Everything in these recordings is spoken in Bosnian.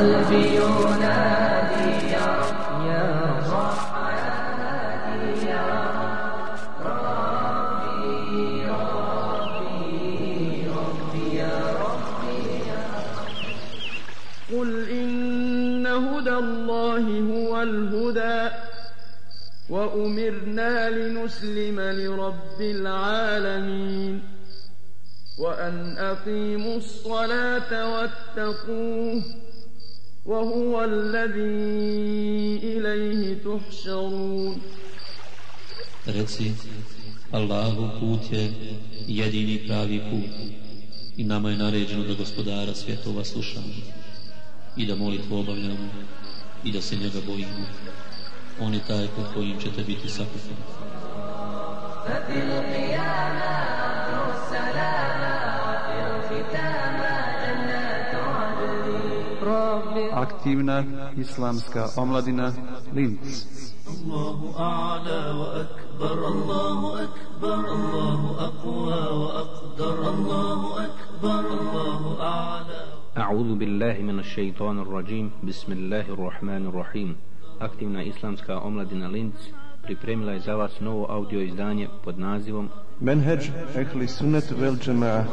قلبي ينادي يا رب يا رب حياتي يا رب ربي ربي ربي يا ربي. قل إن هدى الله هو الهدى وأمرنا لنسلم لرب العالمين وأن أقيموا الصلاة واتقوه وهو الذي إليه تحشرون Reci, Allahu put je jedini pravi put i nama je naređeno da gospodara svjetova slušamo i da molitvu obavljamo i da se njega bojimo. On je taj pod kojim ćete biti sakupani. ففي القيامة أطر Aktivna islamska omladina Linz. الله أعلى وأكبر الله أكبر الله أقوى وأقدر الله أكبر الله أعلى أعوذ بالله من الشيطان الرجيم بسم الله الرحمن الرحيم Aktivna islamska omladina Linz pripremila je za vas novo audio izdanje pod nazivom Menheđ ehli sunnet vel džema'a.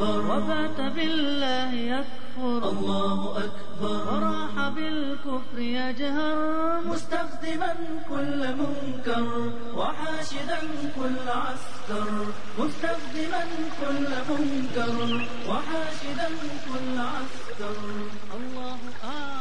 وبات بالله يكفر. الله أكبر. وراح بالكفر يجهر. مستخدما كل منكر. وحاشدا كل عسكر. مستخدما كل منكر. وحاشدا كل عسكر. الله أعلى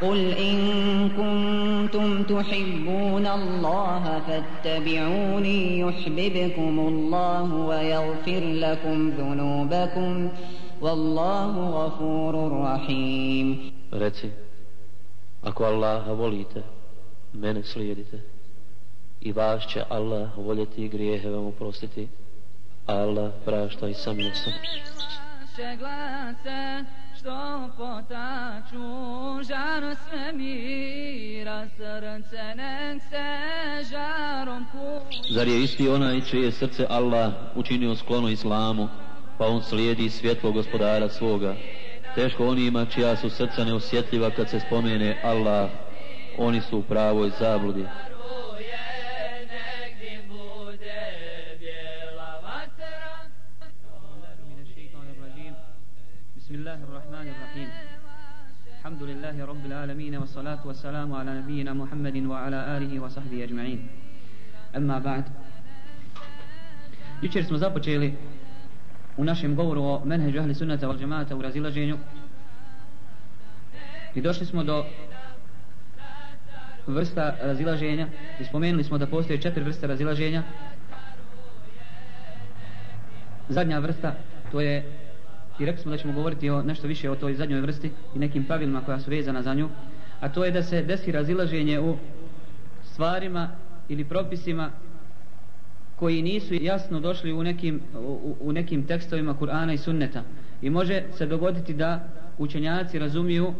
قل إن كنتم تحبون الله فاتبعوني يحببكم الله ويغفر لكم ذنوبكم والله غفور رحيم Reci, ako Allaha volite, mene slijedite. I vas će Allah voljeti i grijehe vam oprostiti. Allah prašta i samilosan. naše glase što potaču žar svemira srce nek se žarom puši Zar je isti onaj čije srce Allah učinio sklono islamu, pa on slijedi svjetlo gospodara svoga? Teško onima čija su srca neosjetljiva kad se spomene Allah, oni su u pravoj zabludi. الله الرحمن الرحيم الحمد لله رب العالمين والصلاة والسلام على نبينا محمد وعلى آله وصحبه أجمعين أما بعد Jučer smo započeli u našem govoru o menheđu ahli sunnata wal džemata u razilaženju i došli smo do vrsta razilaženja i spomenuli smo da postoje četiri vrste razilaženja zadnja vrsta to je i rekli smo da ćemo govoriti o nešto više o toj zadnjoj vrsti i nekim pravilima koja su vezana za nju a to je da se desi razilaženje u stvarima ili propisima koji nisu jasno došli u nekim, u, u nekim tekstovima Kur'ana i Sunneta. I može se dogoditi da učenjaci razumiju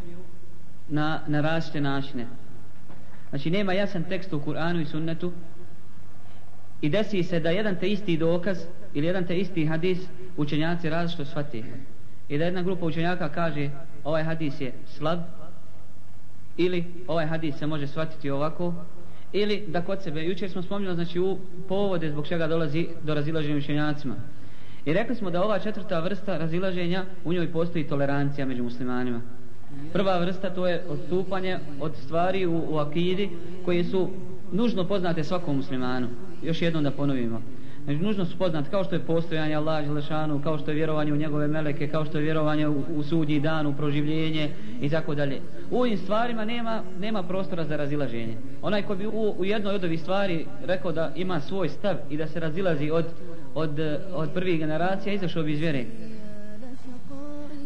na, na različite načine. Znači nema jasan tekst u Kur'anu i Sunnetu i desi se da jedan te isti dokaz ili jedan te isti hadis učenjaci različito shvati i da jedna grupa učenjaka kaže ovaj hadis je slab ili ovaj hadis se može shvatiti ovako ili da kod sebe, jučer smo spominjali znači u povode zbog čega dolazi do razilaženja učenjacima i rekli smo da ova četvrta vrsta razilaženja u njoj postoji tolerancija među muslimanima Prva vrsta to je odstupanje od stvari u, u akidi koje su nužno poznate svakom muslimanu. Još jednom da ponovimo. Znači, nužno su poznat, kao što je postojanje Allah Želešanu, kao što je vjerovanje u njegove meleke, kao što je vjerovanje u, u sudnji dan, u proživljenje i tako dalje. U ovim stvarima nema, nema prostora za razilaženje. Onaj ko bi u, u jednoj od ovih stvari rekao da ima svoj stav i da se razilazi od, od, od prvih generacija, izašao bi iz vjere.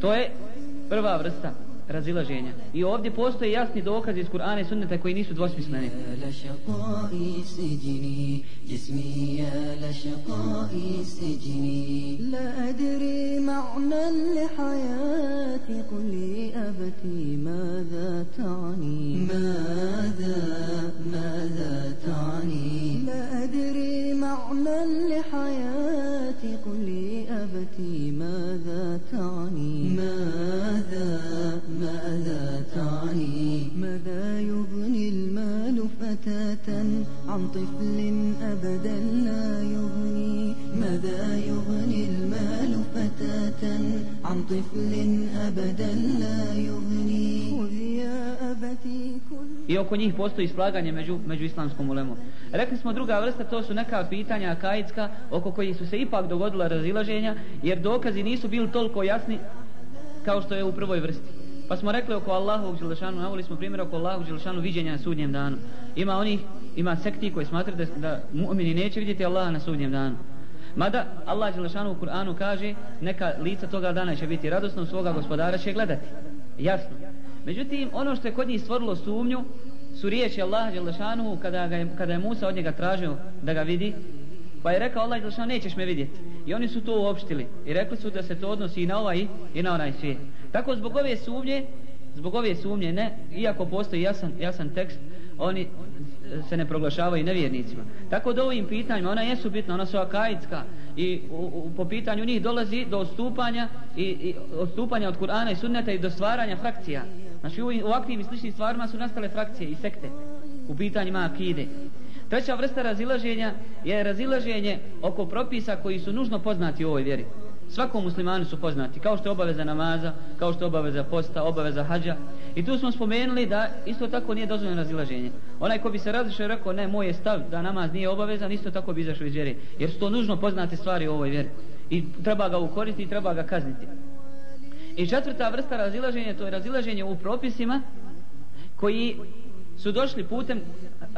To je prva vrsta razilaženja. I ovdje postoje jasni dokazi iz Kur'ana i Sunneta koji nisu dvosmisleni. لا أدري معنى لحياتي قل لي أبتي ماذا تعني ماذا ماذا تعني لا أدري معنى لحياتي قل لي أبتي ماذا تعني عن طفل أبدا لا يغني ماذا يغني المال فتاة عن طفل أبدا لا يغني خذ يا أبتي كل I oko njih postoji slaganje među, među islamskom ulemom. Rekli smo druga vrsta, to su neka pitanja akaidska oko kojih su se ipak dogodila razilaženja, jer dokazi nisu bili toliko jasni kao što je u prvoj vrsti. Pa smo rekli oko Allahovog Đelešanu, navoli smo primjer oko Allahovog Đelešanu viđenja na sudnjem danu. Ima onih, ima sekti koji smatraju da, da mu'mini neće vidjeti Allaha na sudnjem danu. Mada Allah Đelešanu u Kur'anu kaže neka lica toga dana će biti radosno svoga gospodara će gledati. Jasno. Međutim, ono što je kod njih stvorilo sumnju su riječi Allaha Đelešanu kada, ga je, kada je Musa od njega tražio da ga vidi Pa je rekao Allah Đelešanu nećeš me vidjeti. I oni su to uopštili. I rekli su da se to odnosi i na ovaj i na onaj svijet. Tako zbog ove sumnje, zbog ove sumnje ne, iako postoji jasan, jasan tekst, oni se ne proglašavaju nevjernicima. Tako da ovim pitanjima, ona jesu bitna, ona su akaidska i u, u, po pitanju njih dolazi do odstupanja i, i odstupanja od Kur'ana i sunneta i do stvaranja frakcija. Znači u, u aktivnim i sličnim stvarima su nastale frakcije i sekte u pitanjima akide. Treća vrsta razilaženja je razilaženje oko propisa koji su nužno poznati u ovoj vjeri. Svakom muslimanu su poznati, kao što je obaveza namaza, kao što je obaveza posta, obaveza hađa. I tu smo spomenuli da isto tako nije dozvoljeno razilaženje. Onaj ko bi se razišao i rekao ne, moj je stav da namaz nije obavezan, isto tako bi izašao iz vjere. Jer su to nužno poznate stvari u ovoj vjeri. I treba ga ukoristiti i treba ga kazniti. I četvrta vrsta razilaženja, to je razilaženje u propisima koji su došli putem uh,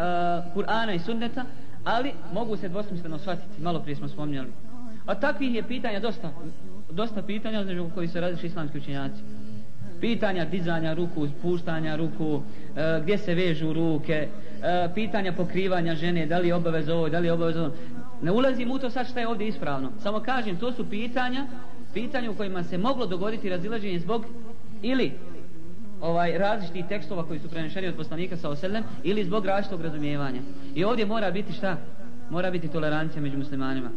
Kur'ana i Sunneta, ali mogu se dvosmisleno shvatiti. Malo prije smo spomnjali. A takvih je pitanja dosta. Dosta pitanja znači, u koji se različi islamski učenjaci. Pitanja dizanja ruku, spuštanja ruku, e, gdje se vežu ruke, e, pitanja pokrivanja žene, da li je obavez ovo, da li je obavez ovo. Ne ulazim u to sad šta je ovdje ispravno. Samo kažem, to su pitanja, pitanja u kojima se moglo dogoditi razilaženje zbog ili ovaj različitih tekstova koji su prenešeni od poslanika sa oselem ili zbog različitog razumijevanja. I ovdje mora biti šta? Mora biti tolerancija među muslimanima.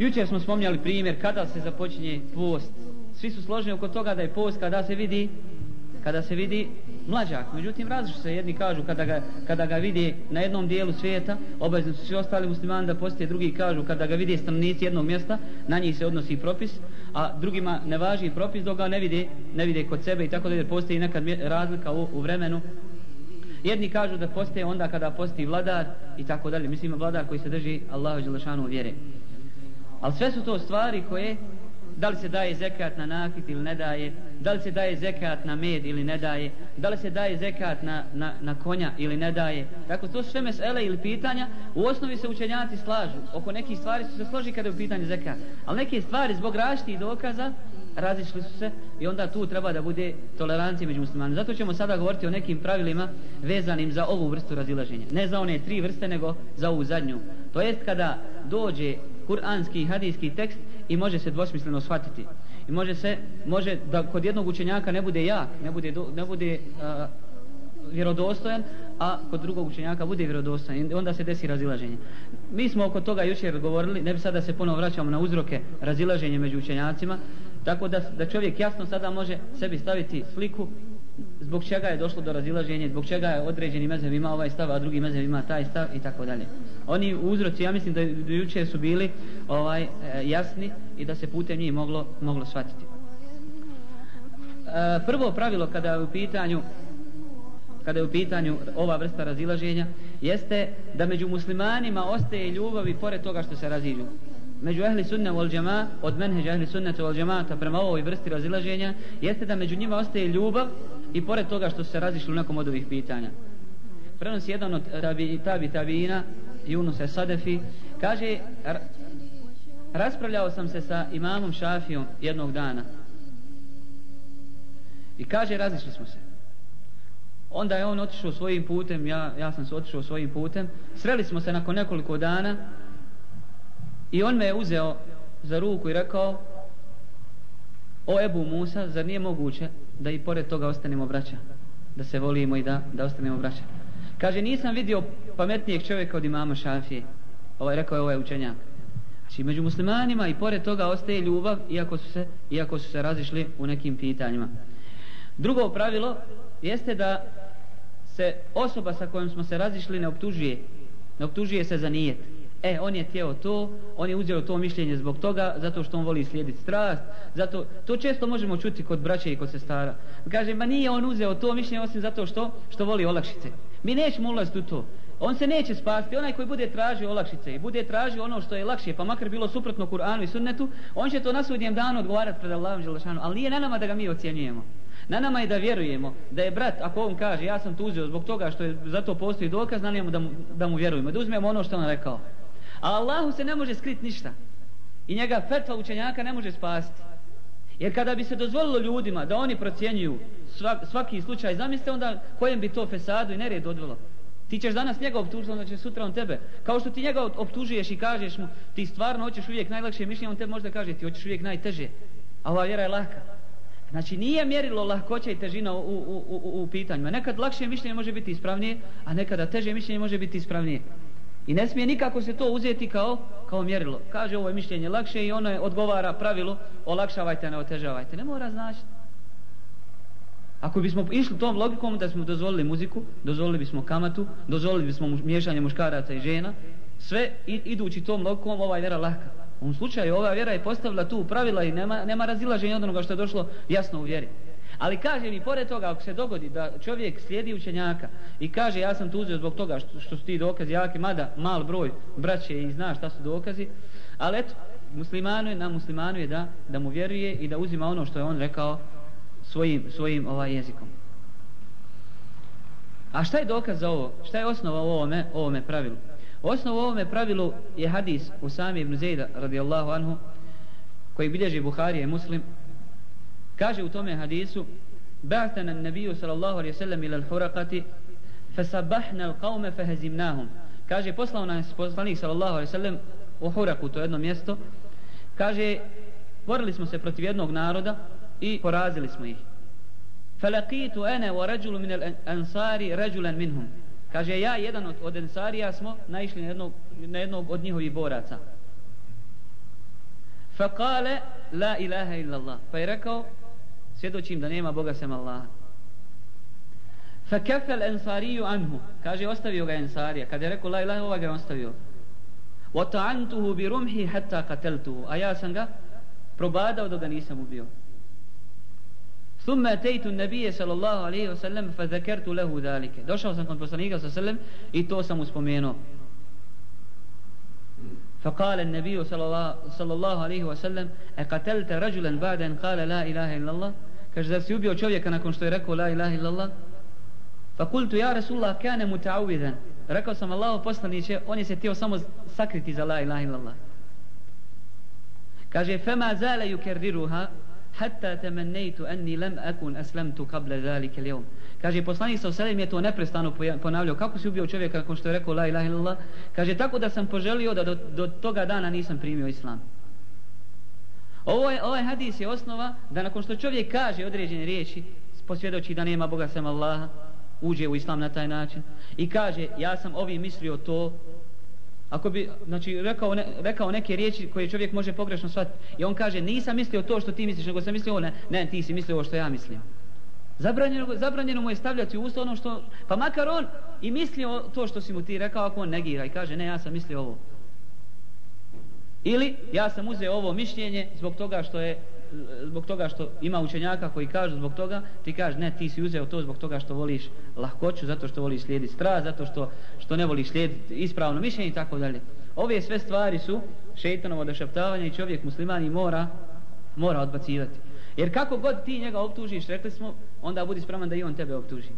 Jučer smo spomnjali primjer kada se započinje post. Svi su složeni oko toga da je post kada se vidi kada se vidi mlađak. Međutim, različno se jedni kažu kada ga, kada ga vidi na jednom dijelu svijeta, obavezni su svi ostali muslimani da postije, drugi kažu kada ga vidi stanovnici jednog mjesta, na njih se odnosi propis, a drugima ne važi propis dok ga ne vide, ne vide kod sebe i tako da postoji neka razlika u, u vremenu. Jedni kažu da postoje onda kada posti vladar i tako dalje. Mislim, vladar koji se drži Allahu Đelešanu vjere. Ali sve su to stvari koje da li se daje zekat na nakit ili ne daje, da li se daje zekat na med ili ne daje, da li se daje zekat na, na, na konja ili ne daje. Tako to su sve mesele ili pitanja, u osnovi se učenjaci slažu. Oko nekih stvari su se složi kada je u pitanju zekat. Ali neke stvari zbog raštih dokaza razišli su se i onda tu treba da bude tolerancija među muslimanima. Zato ćemo sada govoriti o nekim pravilima vezanim za ovu vrstu razilaženja. Ne za one tri vrste, nego za ovu zadnju. To jest kada dođe kuranski i hadijski tekst i može se dvosmisleno shvatiti. I može se, može da kod jednog učenjaka ne bude jak, ne bude, do, ne bude uh, vjerodostojan, a kod drugog učenjaka bude vjerodostojan. I onda se desi razilaženje. Mi smo oko toga jučer govorili, ne bi sada se ponovo vraćamo na uzroke razilaženja među učenjacima, tako da, da čovjek jasno sada može sebi staviti sliku zbog čega je došlo do razilaženja, zbog čega je određeni mezev ima ovaj stav, a drugi mezev ima taj stav i tako dalje. Oni uzroci, ja mislim da juče su bili ovaj e, jasni i da se putem njih moglo, moglo shvatiti. E, prvo pravilo kada je u pitanju kada je u pitanju ova vrsta razilaženja jeste da među muslimanima ostaje ljubav i pored toga što se raziđu među ehli sunne wal džema od menheđa ehli sunne wal džemata prema ovoj vrsti razilaženja jeste da među njima ostaje ljubav i pored toga što su se razišli u nekom od ovih pitanja. Prenosi jedan od tabi, tabi tabina Yunus Sadefi kaže raspravljao sam se sa imamom Šafijom jednog dana. I kaže razišli smo se. Onda je on otišao svojim putem ja, ja sam se otišao svojim putem. Sreli smo se nakon nekoliko dana i on me je uzeo za ruku i rekao o Ebu Musa zar nije moguće da i pored toga ostanemo braća da se volimo i da, da ostanemo braća. Kaže nisam vidio pametnijeg čovjeka od imama Šafije. Ovaj rekao je ovaj učenjak. Znači među muslimanima i pored toga ostaje ljubav iako su se, iako su se razišli u nekim pitanjima. Drugo pravilo jeste da se osoba sa kojom smo se razišli ne optužuje ne optužuje se za nijet e on je tijelo to on je uzeo to mišljenje zbog toga zato što on voli slijediti strast zato to često možemo čuti kod braće i kod sestara. Kaže ma nije on uzeo to mišljenje osim zato što što voli olakšice. Mi nećemo ulaziti u to. On se neće spasti. Onaj koji bude tražio olakšice i bude tražio ono što je lakše pa makar bilo suprotno Kur'anu i sunnetu on će to na sudnjem danu odgovarati pred Allahom Đelešanu. Ali nije na nama da ga mi ocjenjujemo. Na nama je da vjerujemo da je brat, ako on kaže ja sam tu uzeo zbog toga što je zato postoji dokaz, na njemu da mu, da mu vjerujemo, da uzmemo ono što on rekao. A Allahu se ne može skriti ništa. I njega fetva učenjaka ne može spasti. Jer kada bi se dozvolilo ljudima da oni procjenjuju svaki slučaj, zamislite onda kojem bi to fesadu i nered odvelo. Ti ćeš danas njega optužiti, onda će sutra on tebe. Kao što ti njega optužuješ i kažeš mu, ti stvarno hoćeš uvijek najlakše mišljenje, on te možda kaže, ti hoćeš uvijek najteže. A ova vjera je laka. Znači nije mjerilo lahkoća i težina u, u, u, u pitanjima. Nekad lakše mišljenje može biti ispravnije, a nekada teže mišljenje može biti ispravnije. I ne smije nikako se to uzeti kao, kao mjerilo. Kaže ovo je mišljenje lakše i ono je odgovara pravilu olakšavajte, ne otežavajte. Ne mora značiti. Ako bismo išli tom logikom da smo dozvolili muziku, dozvolili bismo kamatu, dozvolili bismo miješanje muškaraca i žena, sve idući tom logikom ovaj vjera lahka. U ovom slučaju ova vjera je postavila tu pravila i nema, nema razilaženja od onoga što je došlo jasno u vjeri. Ali kaže mi, pored toga, ako se dogodi da čovjek slijedi učenjaka i kaže ja sam tu uzeo zbog toga što, što su ti dokazi jake, mada mal broj braće i zna šta su dokazi, ali eto, muslimanu je, na muslimanu je da, da mu vjeruje i da uzima ono što je on rekao svojim, svojim ovaj jezikom. A šta je dokaz za ovo? Šta je osnova u ovome, ovome pravilu? Osnov ovome pravilu je hadis Usami ibn Zejda radijallahu anhu koji bilježi Buharije muslim kaže u tome hadisu Ba'tana nabiju sallallahu alaihi sallam ila al-hurakati fasabahna al-qawme fahazimnahum kaže poslao nas poslanik sallallahu alaihi sallam u huraku to jedno mjesto kaže borili smo se protiv jednog naroda i porazili smo ih falaqitu ana wa rajulu min al-ansari rajulan minhum Kaže, ja jedan od, od ensarija smo naišli na jednog, na jednog od njihovih boraca. Fakale, la ilaha illallah. Pa je rekao, svjedočim da nema Boga sem Allaha. Fa kefel ensariju anhu. Kaže, ostavio ga ensarija. Kad je rekao, la ilaha, ova ga je ostavio. Bi rumhi hatta qateltuhu. A ja sam ga probadao da ga nisam ubio. ثم أتيت النبي صلى الله عليه وسلم فذكرت له ذلك došao sam kod poslanika صلى الله عليه وسلم i to sam uspomenuo فقال النبي صلى الله, صلى الله عليه وسلم أقتلت رجلا بعد أن قال لا إله إلا الله kaže, zar si ubio čovjeka nakon što je rekao la ilaha illallah? Pa kultu ja Rasulullah kane mu ta'uvidan. Rekao sam Allahu poslaniće, on je se tio samo sakriti za la ilaha illallah. Kaže, fema zale ju kerriruha, hatta temennejtu anni lem akun aslamtu kable zalike ljom. Kaže, poslanik sa oselem je to neprestano ponavljao. Kako si ubio čovjeka nakon što je rekao la ilaha illallah? Kaže, tako da sam poželio da do, do toga dana nisam primio islam ovo je, ovaj hadis je osnova da nakon što čovjek kaže određene riječi posvjedoči da nema Boga sem Allaha uđe u islam na taj način i kaže ja sam ovi mislio to Ako bi, znači, rekao, ne, rekao neke riječi koje čovjek može pogrešno shvatiti i on kaže, nisam mislio to što ti misliš, nego sam mislio ovo, ne, ne, ti si mislio ovo što ja mislim. Zabranjeno, zabranjeno mu je stavljati u usta ono što, pa makar on i mislio to što si mu ti rekao, ako on negira i kaže, ne, ja sam mislio ovo. Ili, ja sam uzeo ovo mišljenje zbog toga što je zbog toga što ima učenjaka koji kažu zbog toga, ti kaže ne, ti si uzeo to zbog toga što voliš lahkoću, zato što voliš slijediti strast, zato što, što ne voliš slijediti ispravno mišljenje i tako dalje. Ove sve stvari su šeitanovo dešaptavanje i čovjek muslimani mora, mora odbacivati. Jer kako god ti njega optužiš, rekli smo, onda budi spreman da i on tebe optuži.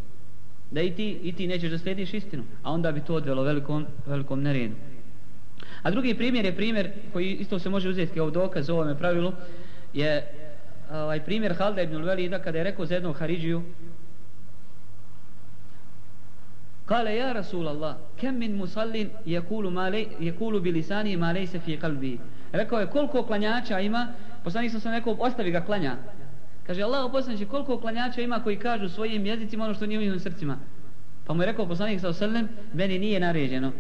Da i ti, i ti nećeš da slijediš istinu, a onda bi to odvelo velikom, velikom neredu. A drugi primjer je primjer koji isto se može uzeti kao dokaz u ovome pravilu, je ovaj primjer Halda ibn Velida kada je rekao za jednog Haridžiju Kale ja Rasul Allah, kem min musallin jekulu, male, jekulu bilisani ma lejse fi kalbi. Rekao je koliko klanjača ima, poslanik sam sam rekao ostavi ga klanja. Kaže Allah poslanče koliko klanjača ima koji kažu svojim jezicima ono što nije u njihovim srcima. Pa mu je rekao poslanik sa sallam, meni nije naređeno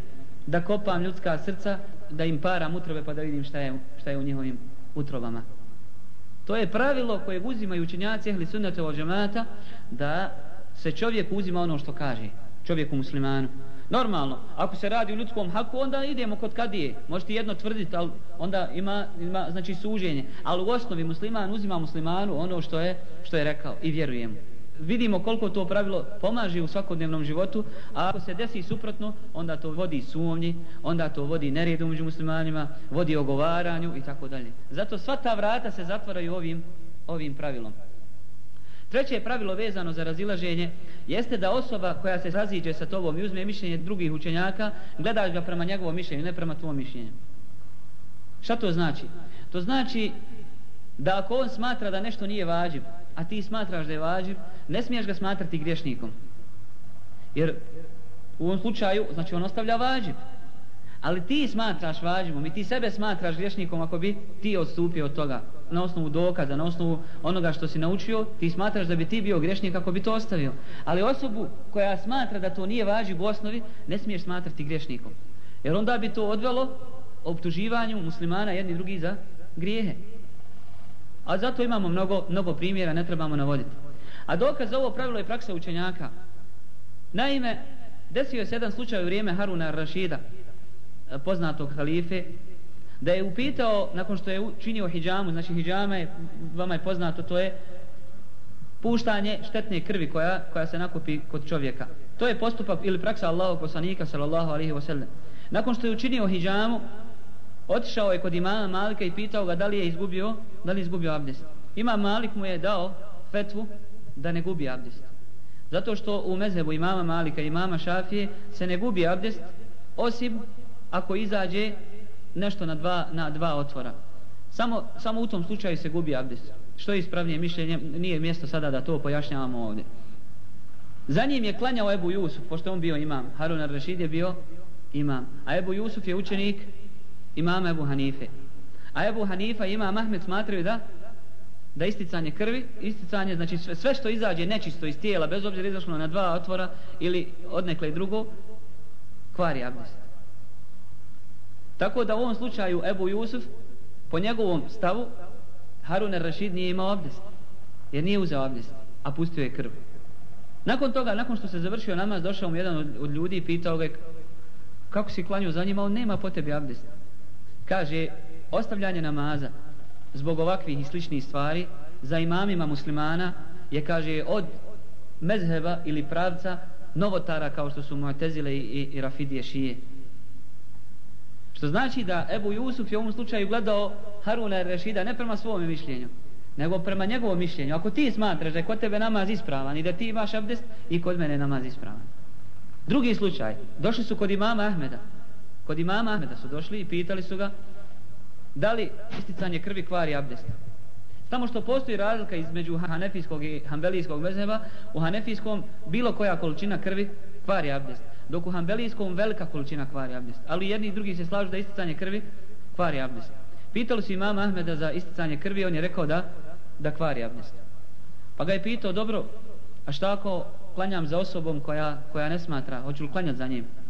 da kopam ljudska srca, da im param utrobe pa da vidim šta je, šta je u njihovim utrobama. To je pravilo koje uzimaju učenjaci ehli sunnata od džemata da se čovjek uzima ono što kaže čovjeku muslimanu. Normalno, ako se radi u ljudskom haku, onda idemo kod kadije. Možete jedno tvrditi, ali onda ima, ima znači suženje. Ali u osnovi musliman uzima muslimanu ono što je, što je rekao i vjerujemo vidimo koliko to pravilo pomaže u svakodnevnom životu, a ako se desi suprotno, onda to vodi sumnji, onda to vodi neredu među muslimanima, vodi ogovaranju i tako dalje. Zato sva ta vrata se zatvaraju ovim, ovim pravilom. Treće pravilo vezano za razilaženje jeste da osoba koja se raziđe sa tobom i uzme mišljenje drugih učenjaka, gledaš ga prema njegovom mišljenju, ne prema tvom mišljenju. Šta to znači? To znači da ako on smatra da nešto nije vađivo, a ti smatraš da je vađiv, ne smiješ ga smatrati griješnikom. Jer u ovom slučaju, znači on ostavlja vađiv. Ali ti smatraš vađivom i ti sebe smatraš griješnikom ako bi ti odstupio od toga na osnovu dokaza, na osnovu onoga što si naučio, ti smatraš da bi ti bio griješnik ako bi to ostavio. Ali osobu koja smatra da to nije vađiv u osnovi, ne smiješ smatrati griješnikom. Jer onda bi to odvelo optuživanju muslimana jedni drugi za grijehe. A zato imamo mnogo, mnogo primjera, ne trebamo navoditi. A dokaz za ovo pravilo je praksa učenjaka. Naime, desio se jedan slučaj u vrijeme Haruna Rašida, e, poznatog halife, da je upitao, nakon što je činio hijjamu, znači hijjama je, vama je poznato, to je puštanje štetne krvi koja, koja se nakupi kod čovjeka. To je postupak ili praksa Allahog poslanika, sallallahu alihi wasallam. Nakon što je učinio hijjamu, otišao je kod imama Malika i pitao ga da li je izgubio, da li je izgubio abdest. Imam Malik mu je dao fetvu da ne gubi abdest. Zato što u mezebu imama Malika i imama Šafije se ne gubi abdest osim ako izađe nešto na dva, na dva otvora. Samo, samo u tom slučaju se gubi abdest. Što je ispravnije mišljenje, nije mjesto sada da to pojašnjavamo ovdje. Za njim je klanjao Ebu Jusuf, pošto on bio imam. Harun al-Rashid je bio imam. A Ebu Jusuf je učenik imama Ebu Hanife. A Ebu Hanifa i imam Ahmed smatraju da da isticanje krvi, isticanje, znači sve, sve što izađe nečisto iz tijela, bez obzira izašlo na dva otvora ili odnekle i drugo, kvari abdest. Tako da u ovom slučaju Ebu Jusuf, po njegovom stavu, Harun al-Rashid nije imao abdest. Jer nije uzeo abdest, a pustio je krv. Nakon toga, nakon što se završio namaz, došao mu jedan od, od ljudi i pitao ga kako si klanio za njima, on nema po tebi abdest. Kaže, ostavljanje namaza zbog ovakvih i sličnih stvari za imamima muslimana je, kaže, od mezheba ili pravca novotara kao što su Mu'tezile i, i, i Rafidije šije. Što znači da Ebu Jusuf je u ovom slučaju gledao Haruna Rešida ne prema svom mišljenju, nego prema njegovom mišljenju. Ako ti smatraš da je kod tebe namaz ispravan i da ti imaš abdest i kod mene namaz ispravan. Drugi slučaj, došli su kod imama Ahmeda. Kod imama Ahmeda su došli i pitali su ga da li isticanje krvi kvari abdest. Samo što postoji razlika između hanefijskog i hanbelijskog mezheba, u hanefijskom bilo koja količina krvi kvari abdest. Dok u hanbelijskom velika količina kvari abdest. Ali jedni i drugi se slažu da isticanje krvi kvari abdest. Pitali su imama Ahmeda za isticanje krvi, on je rekao da da kvari abdest. Pa ga je pitao, dobro, a šta ako klanjam za osobom koja, koja ne smatra, hoću li klanjati za njim?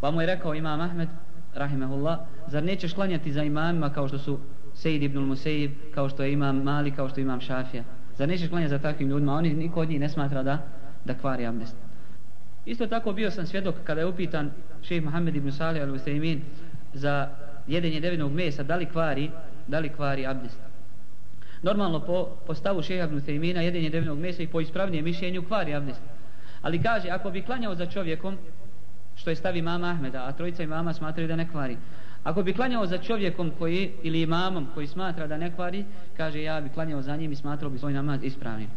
Pa mu je rekao imam Ahmed, rahimehullah, zar nećeš klanjati za imamima kao što su Sejid ibn Museib, kao što je imam Mali, kao što je imam Šafija? Zar nećeš klanjati za takvim ljudima? Oni niko od njih ne smatra da, da kvari abdest. Isto tako bio sam svjedok kada je upitan šejh Mohamed ibn Salih al-Usaymin za jedenje devinog mesa, da li kvari, da li kvari abdest. Normalno po, po stavu šeha ibn Tejmina jedenje devinog mesa i po ispravnijem mišljenju kvari abdest. Ali kaže, ako bi klanjao za čovjekom, što je stavi mama Ahmeda, a trojica imama smatraju da ne kvari. Ako bi klanjao za čovjekom koji, ili imamom koji smatra da ne kvari, kaže ja bi klanjao za njim i smatrao bi svoj namaz ispravnim.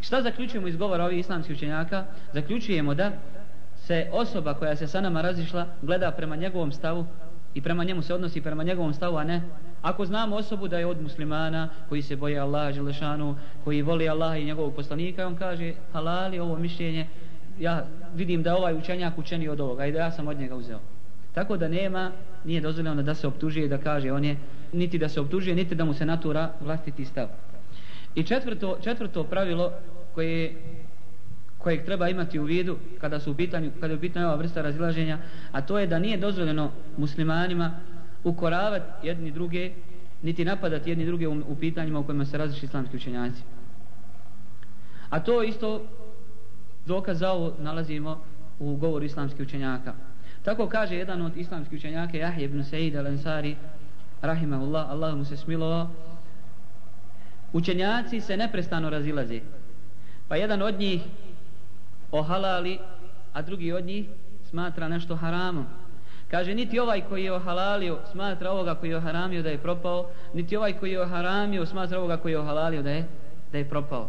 Šta zaključujemo iz govora ovih islamskih učenjaka? Zaključujemo da se osoba koja se sa nama razišla gleda prema njegovom stavu i prema njemu se odnosi prema njegovom stavu, a ne ako znamo osobu da je od muslimana koji se boje Allaha Želešanu, koji voli Allaha i njegovog poslanika, on kaže halali ovo mišljenje, ja vidim da ovaj učenjak učeni od ovoga i da ja sam od njega uzeo. Tako da nema, nije dozvoljeno da se optužuje da kaže on je, niti da se optužuje, niti da mu se natura vlastiti stav. I četvrto, četvrto pravilo koje kojeg treba imati u vidu kada su u pitanju kada je u pitanju ova vrsta razilaženja, a to je da nije dozvoljeno muslimanima ukoravati jedni druge, niti napadati jedni druge u, u pitanjima u kojima se različi islamski učenjaci. A to isto dokaz za ovo nalazimo u govoru islamskih učenjaka. Tako kaže jedan od islamskih učenjaka Jahje ibn Sa'id al-Ansari rahimahullah, Allah mu se smilovao učenjaci se neprestano razilaze pa jedan od njih ohalali a drugi od njih smatra nešto haramom kaže niti ovaj koji je ohalalio smatra ovoga koji je oharamio da je propao niti ovaj koji je oharamio smatra ovoga koji je ohalalio da je, da je propao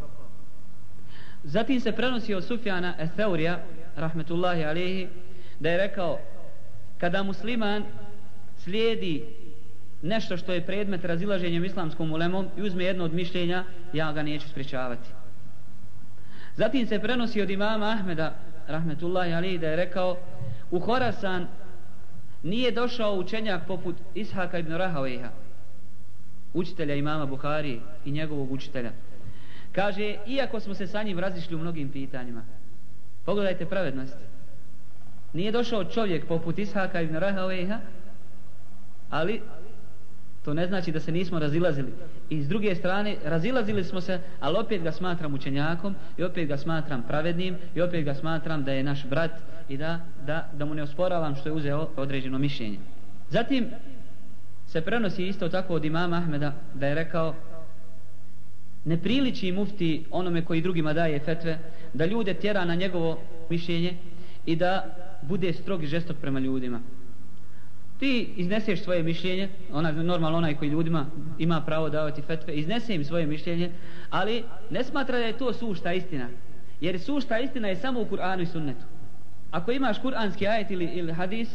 zatim se prenosi od Sufjana Etheurija rahmetullahi alihi da je rekao kada musliman slijedi nešto što je predmet razilaženjem islamskom ulemom i uzme jedno od mišljenja, ja ga neću spričavati. Zatim se prenosi od imama Ahmeda, rahmetullahi alihi, da je rekao, u Horasan nije došao učenjak poput Ishaka ibn Rahaveha, učitelja imama Buhari i njegovog učitelja. Kaže, iako smo se sa njim razišli u mnogim pitanjima, pogledajte pravednost. Nije došao čovjek poput Ishaka ibn Rahaveha, ali to ne znači da se nismo razilazili. I s druge strane, razilazili smo se, ali opet ga smatram učenjakom i opet ga smatram pravednim i opet ga smatram da je naš brat i da, da, da mu ne osporavam što je uzeo određeno mišljenje. Zatim se prenosi isto tako od imama Ahmeda da je rekao ne priliči mufti onome koji drugima daje fetve da ljude tjera na njegovo mišljenje i da bude strog i žestok prema ljudima ti izneseš svoje mišljenje, ona, normalno onaj koji ljudima ima pravo davati fetve, iznese im svoje mišljenje, ali ne smatra da je to sušta istina. Jer sušta istina je samo u Kur'anu i sunnetu. Ako imaš kur'anski ajet ili, ili hadis,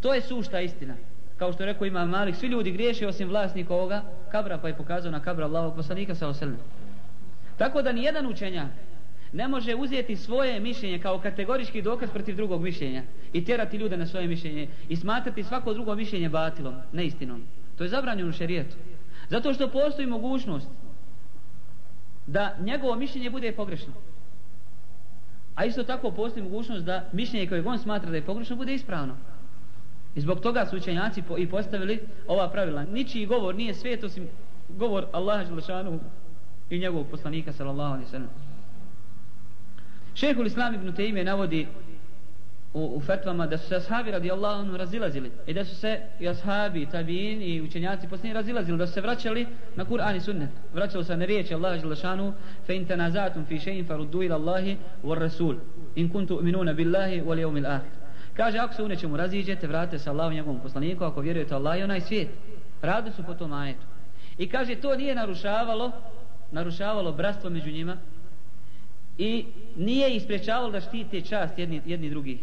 to je sušta istina. Kao što rekao ima Malik, svi ljudi griješe osim vlasnika ovoga kabra, pa je pokazao na kabra Allahog poslanika sa oselem. Tako da ni jedan učenjak ne može uzeti svoje mišljenje kao kategorički dokaz protiv drugog mišljenja i tjerati ljude na svoje mišljenje i smatrati svako drugo mišljenje batilom, neistinom. To je zabranjeno u šerijetu. Zato što postoji mogućnost da njegovo mišljenje bude pogrešno. A isto tako postoji mogućnost da mišljenje koje on smatra da je pogrešno bude ispravno. I zbog toga su učenjaci po, i postavili ova pravila. Ničiji govor nije svet osim govor Allaha Želešanu i njegovog poslanika sallallahu alaihi sallam. Šehhul Islam ibn Tejme navodi u, u fetvama da su se ashabi radijallahu anhu razilazili i da su se i ashabi, tabin i učenjaci poslije razilazili, da su se vraćali na Kur'an i sunnet. Vraćali se na riječi Allah želešanu fe in tanazatum fi še'in faruddu ila Allahi war Rasul in kuntu uminuna billahi wal jevmil ahir. Kaže, ako se u nečemu raziđete, vratite se Allahom njegovom poslaniku, ako vjerujete Allah i onaj svijet. Radi su po tom ajetu. I kaže, to nije narušavalo, narušavalo bratstvo među njima, i nije isprečavalo da štite čast jedni, jedni drugih.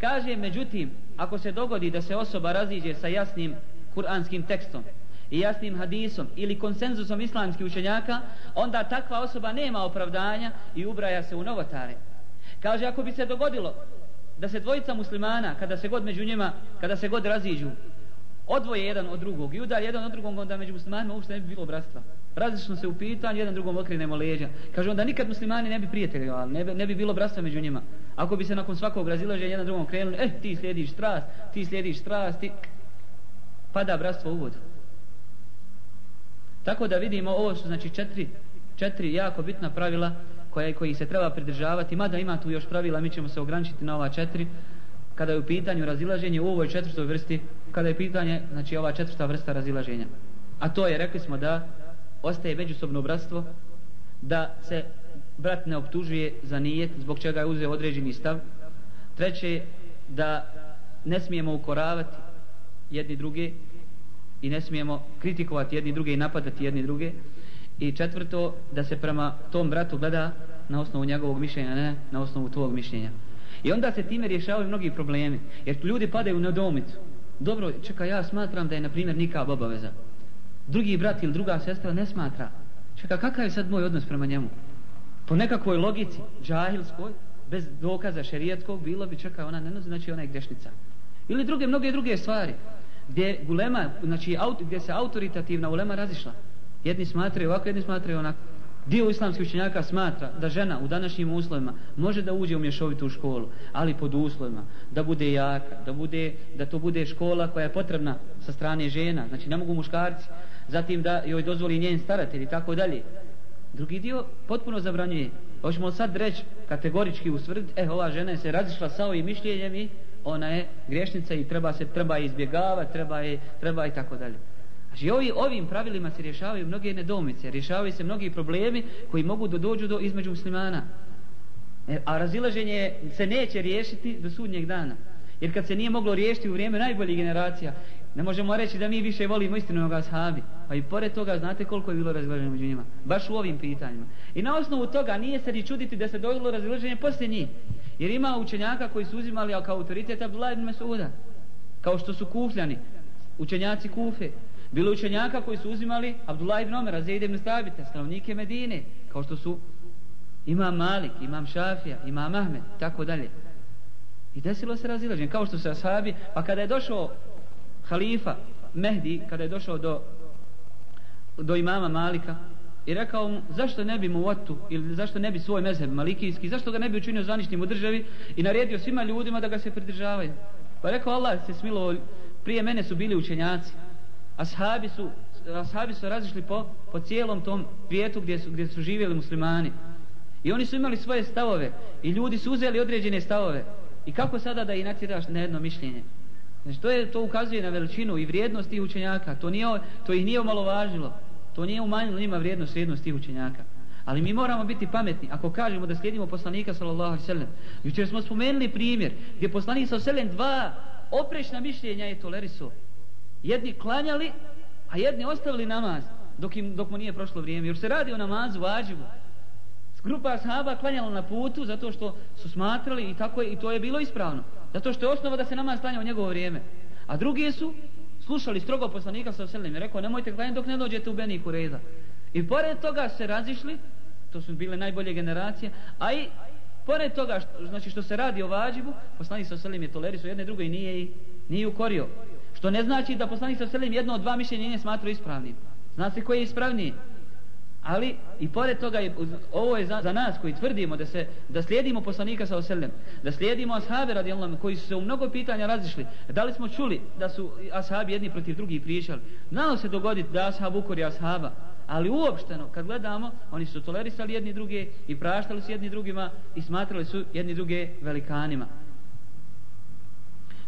Kaže, međutim, ako se dogodi da se osoba raziđe sa jasnim kuranskim tekstom i jasnim hadisom ili konsenzusom islamskih učenjaka, onda takva osoba nema opravdanja i ubraja se u novotare. Kaže, ako bi se dogodilo da se dvojica muslimana, kada se god među njima, kada se god raziđu, odvoje jedan od drugog i udar jedan od drugog, onda među muslimanima uopšte ne bi bilo bratstva različno se u pitanju, jedan drugom okrenemo leđa. Kaže onda nikad muslimani ne bi prijatelji, ali ne, ne bi bilo bratstva među njima. Ako bi se nakon svakog razilaženja jedan drugom krenuli, eh, ti slijediš strast, ti slijediš strast, ti... pada bratstvo u vodu. Tako da vidimo, ovo su znači četiri, četiri jako bitna pravila koje, koji se treba pridržavati, mada ima tu još pravila, mi ćemo se ograničiti na ova četiri, kada je u pitanju razilaženje u ovoj četvrtoj vrsti, kada je pitanje, znači ova četvrta vrsta razilaženja. A to je, rekli smo da ostaje međusobno bratstvo, da se brat ne optužuje za nijet zbog čega je uzeo određeni stav. Treće, da ne smijemo ukoravati jedni druge i ne smijemo kritikovati jedni druge i napadati jedni druge. I četvrto, da se prema tom bratu gleda na osnovu njegovog mišljenja, ne na osnovu tvojeg mišljenja. I onda se time rješavaju mnogi problemi. Jer ljudi padaju na domicu. Dobro, čekaj, ja smatram da je, na primjer, nikav obaveza. Drugi brat ili druga sestra ne smatra. Čeka, kakav je sad moj odnos prema njemu? Po nekakvoj logici, džahilskoj, bez dokaza šerijetskog, bilo bi, čekaj, ona ne nozi, znači ona je grešnica. Ili druge, mnoge druge stvari. Gdje ulema, znači aut, gdje se autoritativna ulema razišla. Jedni smatraju ovako, jedni smatraju onako. Dio islamskih učenjaka smatra da žena u današnjim uslovima može da uđe u mješovitu školu, ali pod uslovima da bude jaka, da, bude, da to bude škola koja je potrebna sa strane žena, znači ne mogu muškarci, zatim da joj dozvoli njen staratelj i tako dalje. Drugi dio potpuno zabranjuje. Pa hoćemo sad reći kategorički usvrditi, e, eh, ova žena je se razišla sa ovim mišljenjem i ona je grešnica i treba se treba izbjegavati, treba je, treba i tako dalje. Znači ovi, ovim pravilima se rješavaju mnoge nedomice, rješavaju se mnogi problemi koji mogu da dođu do između muslimana. E, a razilaženje se neće riješiti do sudnjeg dana. Jer kad se nije moglo riješiti u vrijeme najboljih generacija, ne možemo reći da mi više volimo istinu onoga sahabi. Pa i pored toga znate koliko je bilo razilaženje među njima. Baš u ovim pitanjima. I na osnovu toga nije se ni čuditi da se dogodilo razilaženje poslije njih. Jer ima učenjaka koji su uzimali kao autoritet Abdullah ibn Mesuda. Kao što su kufljani, učenjaci kufe. Bilo učenjaka koji su uzimali Abdullah ibn Omer, Zaid ibn Stabita, stanovnike Medine, kao što su Imam Malik, Imam Šafija, Imam Ahmed, tako dalje. I desilo se razilaženje, kao što su ashabi, pa kada je došao halifa Mehdi, kada je došao do, do imama Malika, i rekao mu, zašto ne bi mu otu, ili zašto ne bi svoj mezheb malikijski, zašto ga ne bi učinio zvaničnim u državi i naredio svima ljudima da ga se pridržavaju. Pa rekao, Allah se smilo, prije mene su bili učenjaci, ashabi su, ashabi su razišli po, po cijelom tom svijetu gdje su, gdje su živjeli muslimani. I oni su imali svoje stavove i ljudi su uzeli određene stavove. I kako sada da i natjeraš na jedno mišljenje? Znači to, je, to ukazuje na veličinu i vrijednost tih učenjaka. To, nije, to ih nije omalovažilo. To nije umanjilo njima vrijednost, vrijednost tih učenjaka. Ali mi moramo biti pametni. Ako kažemo da slijedimo poslanika sallallahu alejhi ve sellem, Jučer smo spomenuli primjer gdje poslanik sallallahu alejhi ve sellem dva oprečna mišljenja je tolerisao jedni klanjali, a jedni ostavili namaz dok, im, dok mu nije prošlo vrijeme. Jer se radi o namazu vađivu. Grupa sahaba klanjala na putu zato što su smatrali i tako je, i to je bilo ispravno. Zato što je osnova da se namaz klanja u njegovo vrijeme. A drugi su slušali strogo poslanika sa oselim i rekao nemojte klanjati dok ne dođete u Beni Kureza. I pored toga se razišli, to su bile najbolje generacije, a i pored toga što, znači što se radi o vađibu, poslanik sa oselim je tolerisao jedne druge i nije, i, nije ukorio. Što ne znači da poslanik sa selim jedno od dva mišljenja ne smatrao ispravnim. Zna se koji je ispravniji. Ali i pored toga je, ovo je za, za nas koji tvrdimo da se da slijedimo poslanika sa oselem, da slijedimo ashabe radijallahu koji su se u mnogo pitanja razišli. Da li smo čuli da su ashabi jedni protiv drugih pričali? Znalo se dogoditi da ashab ukori ashaba, ali uopšteno kad gledamo, oni su tolerisali jedni druge i praštali su jedni drugima i smatrali su jedni druge velikanima.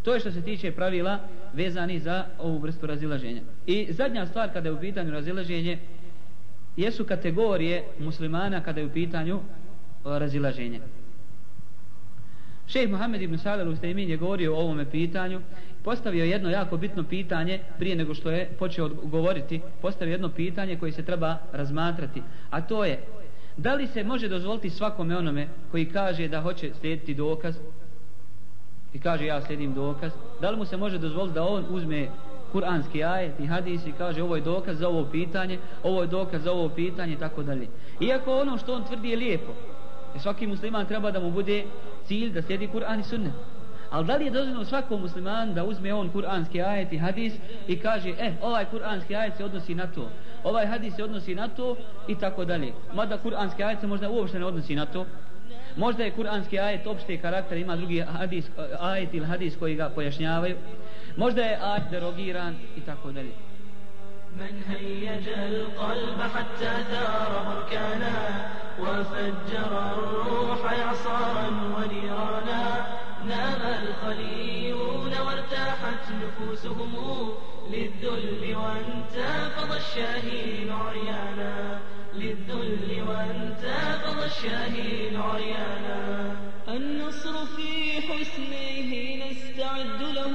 To je što se tiče pravila vezani za ovu vrstu razilaženja. I zadnja stvar kada je u pitanju razilaženje jesu kategorije muslimana kada je u pitanju razilaženje. Šejh Muhammed ibn Salih al-Ustaimin je govorio o ovome pitanju, postavio jedno jako bitno pitanje prije nego što je počeo govoriti, postavio jedno pitanje koje se treba razmatrati, a to je da li se može dozvoliti svakome onome koji kaže da hoće slijediti dokaz i kaže ja slijedim dokaz, da li mu se može dozvoliti da on uzme kuranski ajet i hadis i kaže ovo je dokaz za ovo pitanje, ovo je dokaz za ovo pitanje i tako dalje. Iako ono što on tvrdi je lijepo, jer svaki musliman treba da mu bude cilj da slijedi Kur'an i sunnet. Ali da li je dozvoljeno svakom musliman da uzme on kuranski ajet i hadis i kaže, eh, ovaj kuranski ajet se odnosi na to, ovaj hadis se odnosi na to i tako dalje. Mada kuranski ajet se možda uopšte ne odnosi na to, Možda je kuranski ajet opšte karakter, ima drugi hadis, ajet ili hadis koji ga pojašnjavaju. Možda je ajet derogiran i tako dalje. من هيج القلب حتى ثار بركانا وفجر الروح إعصارا ونيرانا نام الخليون وارتاحت نفوسهم للذل وانتفض الشاهين عريانا للذل وانتفض الشاهين عريانا النصر في حسنيه نستعد له.